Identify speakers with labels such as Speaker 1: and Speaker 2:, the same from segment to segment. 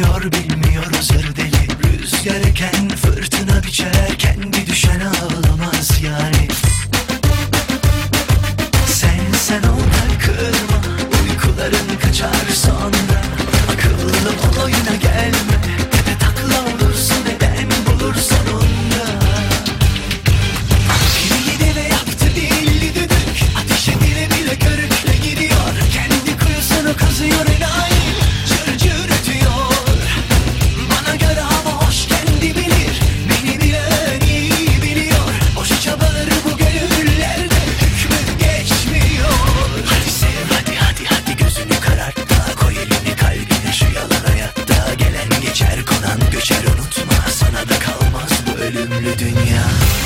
Speaker 1: Bilmiyor bilmiyor özür deli Rüzgar eken le dunia.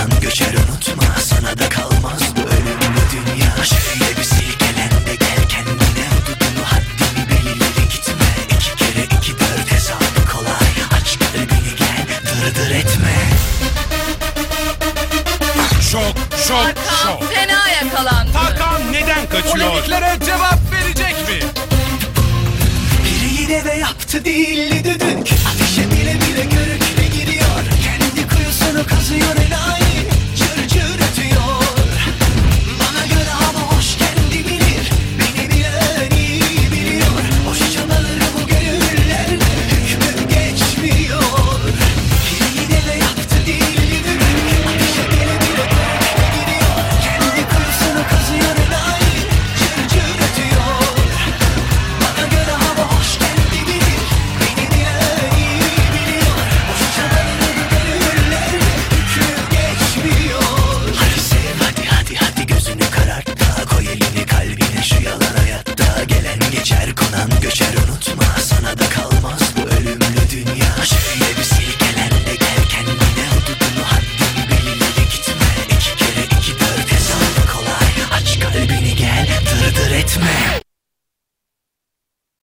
Speaker 1: Dünyadan göçer unutma Sana da kalmaz bu ölümlü dünya. Şöyle bir silkelen de gel kendine. Dudunu haddini belirle gitme. İki kere iki dört hesabı kolay. Aç kalbini gel dırdır etme.
Speaker 2: Şok şok şok.
Speaker 3: Hakan fena yakalandı.
Speaker 2: Hakan neden kaçıyor? Polemiklere cevap verecek mi?
Speaker 1: Biri yine de yaptı dilli düdük